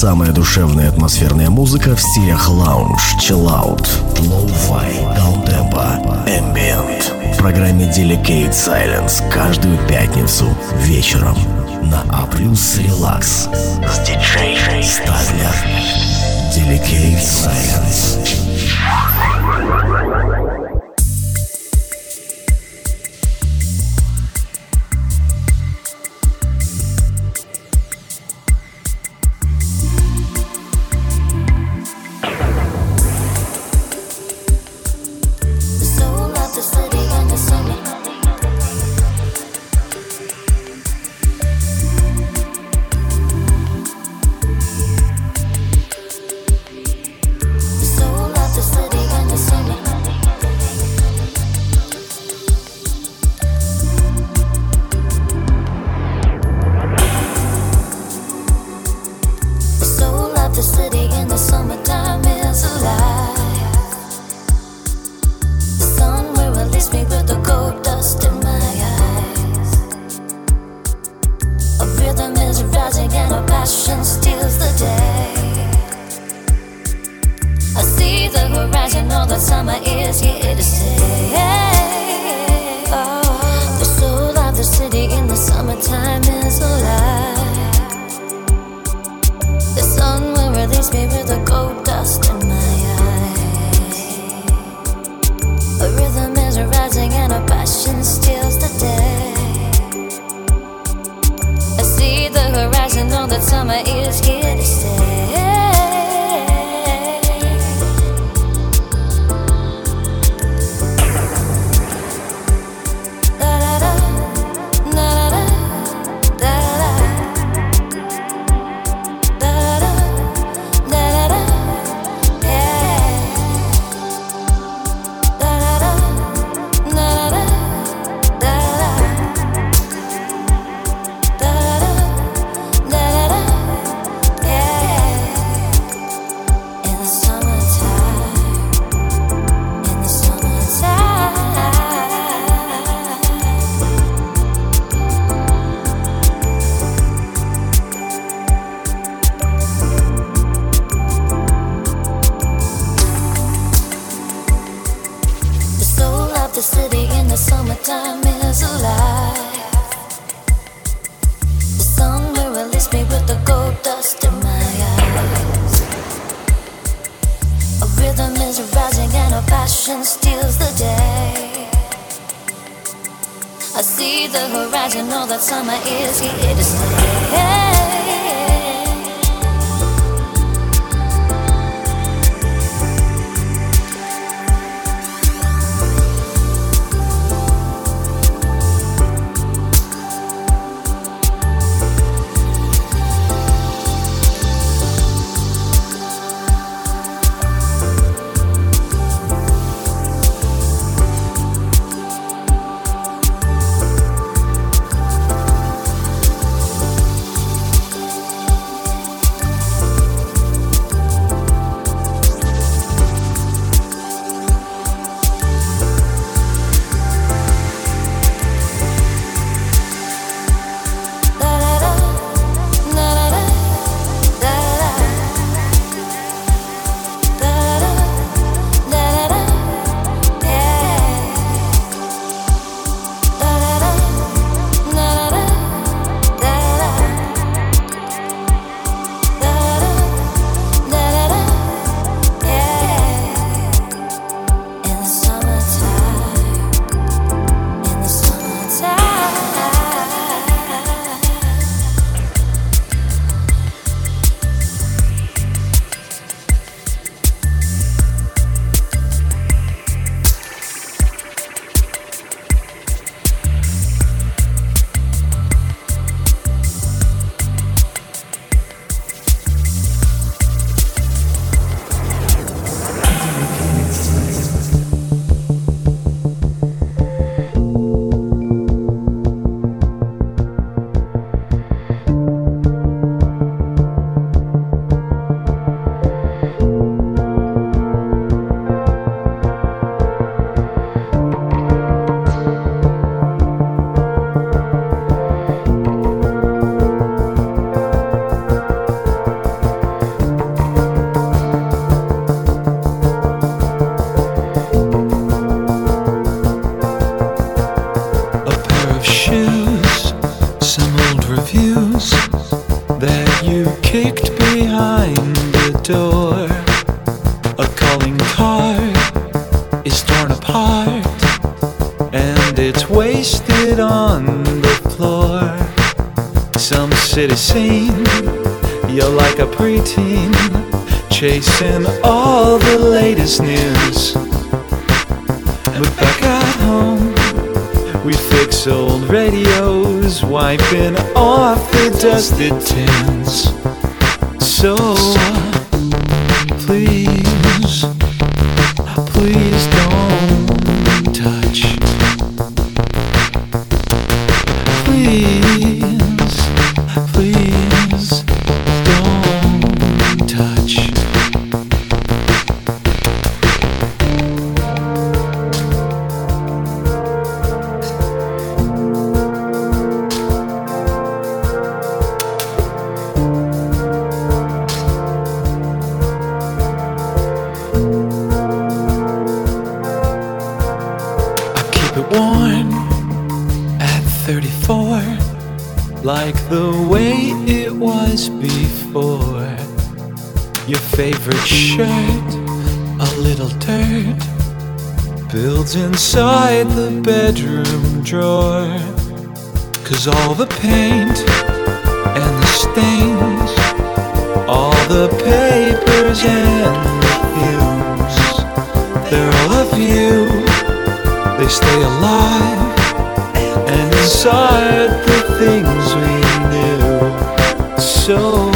Самая душевная атмосферная музыка в стилях лаунж, чиллаут, лоу-фай, даунтемпо, ambient. В программе Delicate Silence каждую пятницу вечером на А+, Relax с диджей Стаглер. Delicate Silence. team, chasing all the latest news. But back at home, we fix old radios, wiping off the dusted tins. So please, please don't. Cause all the paint and the stains, all the papers and the fumes, they're all of you. They stay alive and inside the things we knew. So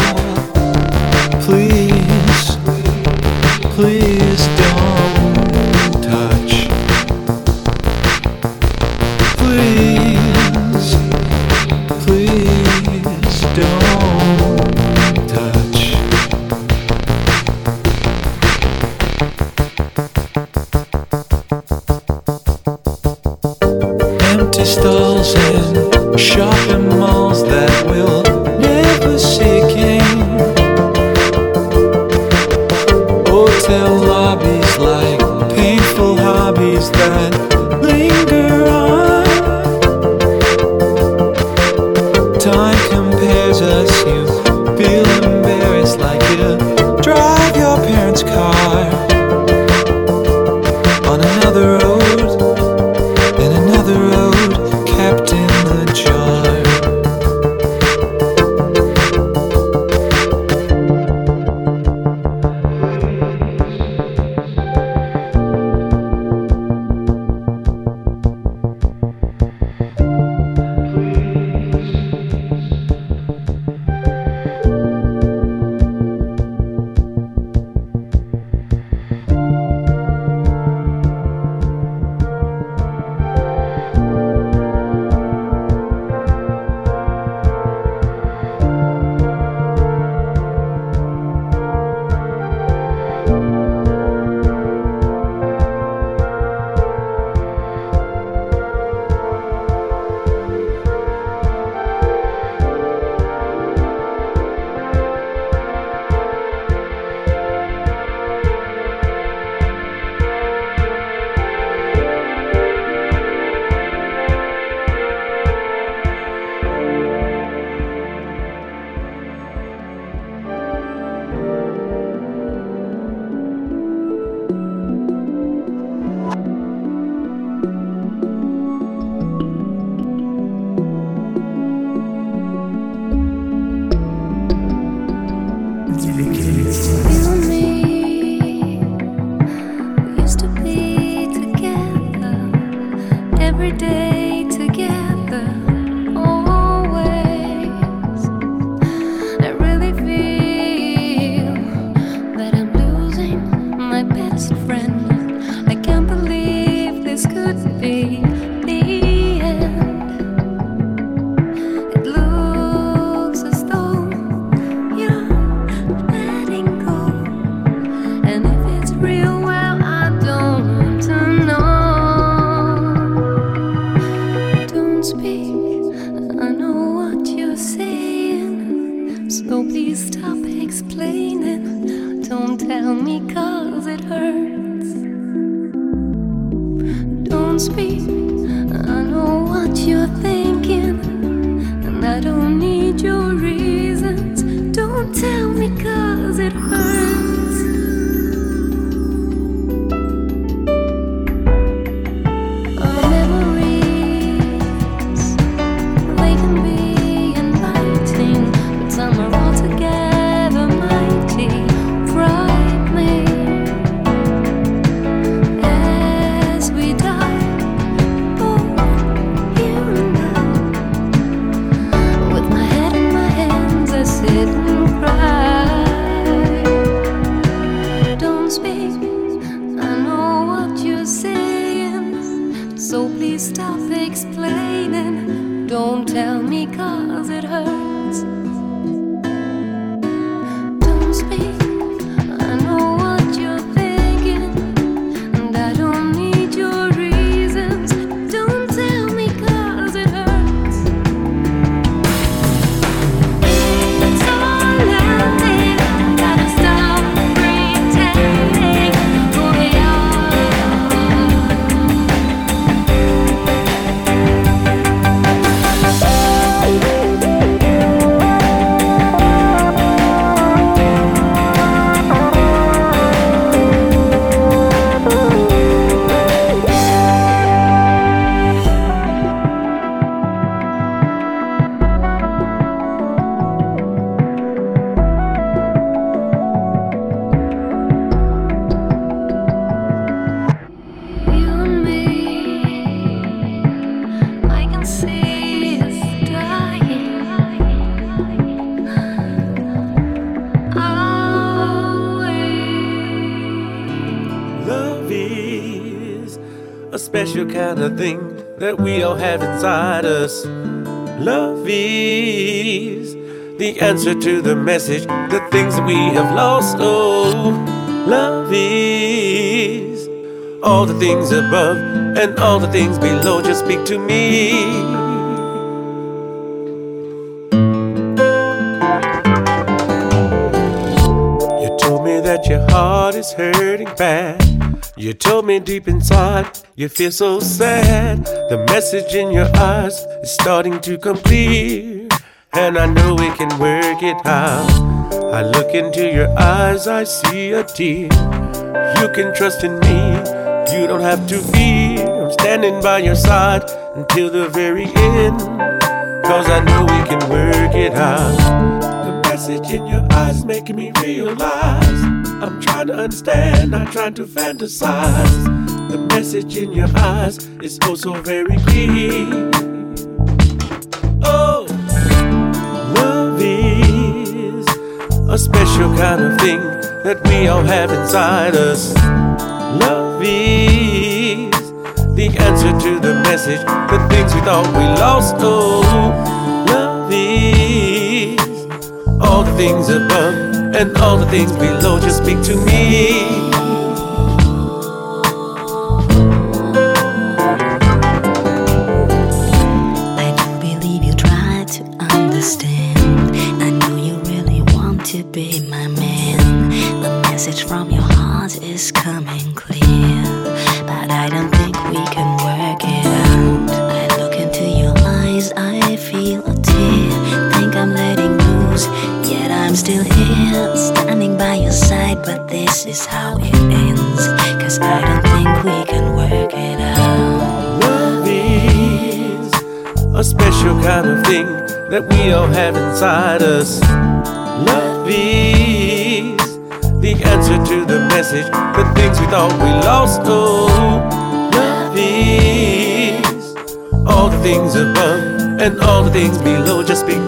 did us. Love is the answer to the message, the things we have lost. Oh, love is all the things above and all the things below. Just speak to me. You told me. that your heart is hurting bad. You told me deep inside you feel so sad. The message in your eyes is starting to come clear. And I know we can work it out. I look into your eyes, I see a tear. You can trust in me, you don't have to fear. I'm standing by your side until the very end. Cause I know we can work it out. The message in your eyes making me realize I'm trying to understand, not trying to fantasize. The message in your eyes is oh also very clear. Oh, love is a special kind of thing that we all have inside us. Love is the answer to the message, the things we thought we lost. Oh, love is all the things above and all the things below. Just speak to me. That we all have inside us. Love is the answer to the message, the things we thought we lost. Oh, love is all the things above and all the things below. Just speak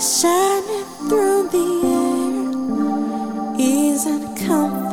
shining through the air. Isn't comfort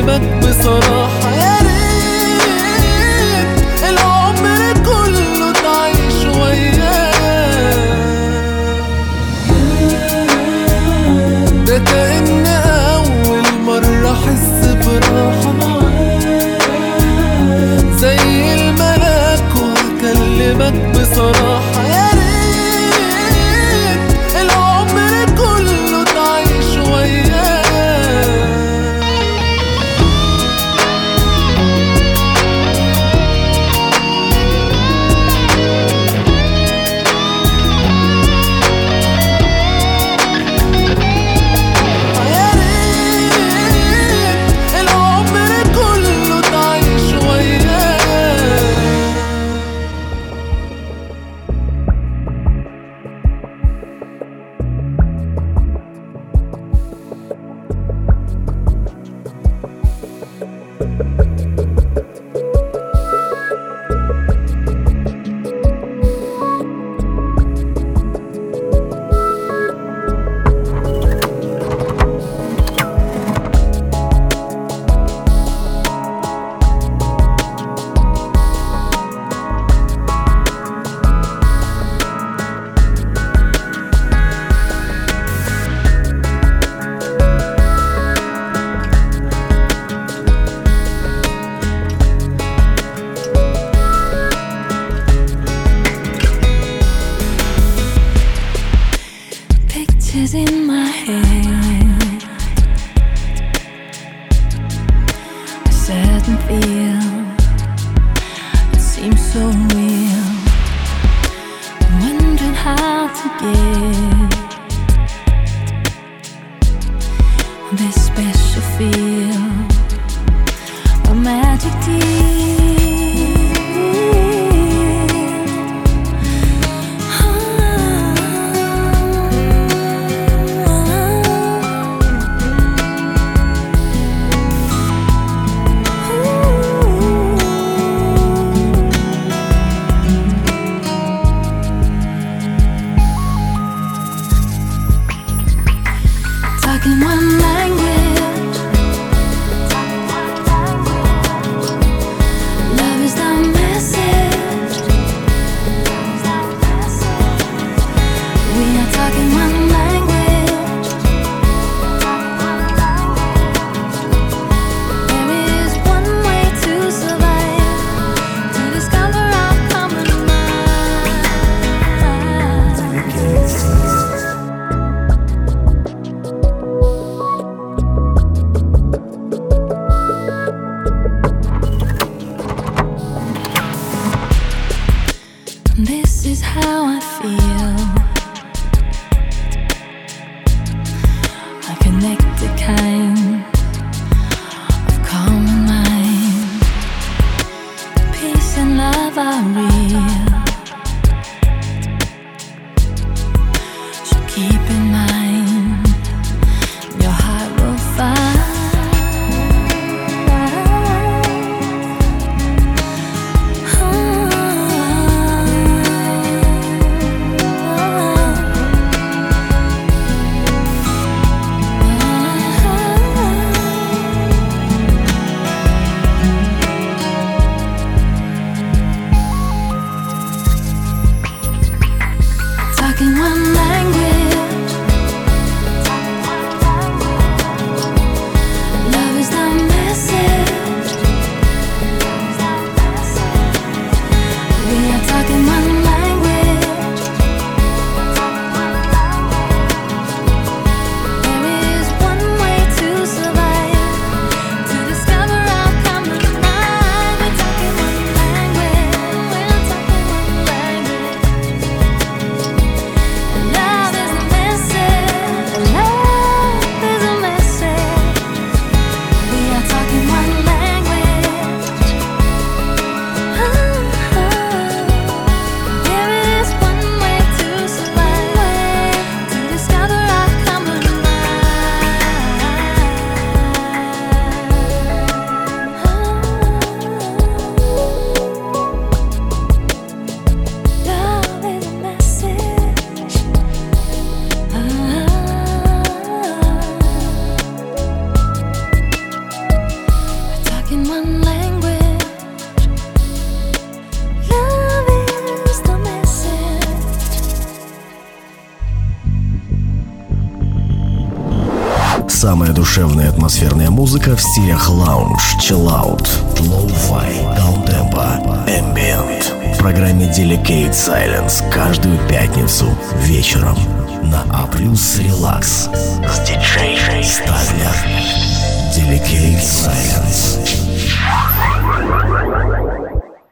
كلمات بصراحة seems so real. Wondering how to get. душевная атмосферная музыка в стилях лаунж, чиллаут, лоу-фай, даунтемпа, эмбиент. В программе Delicate Silence каждую пятницу вечером на А+, Релакс с диджей Стаглер. Delicate Silence.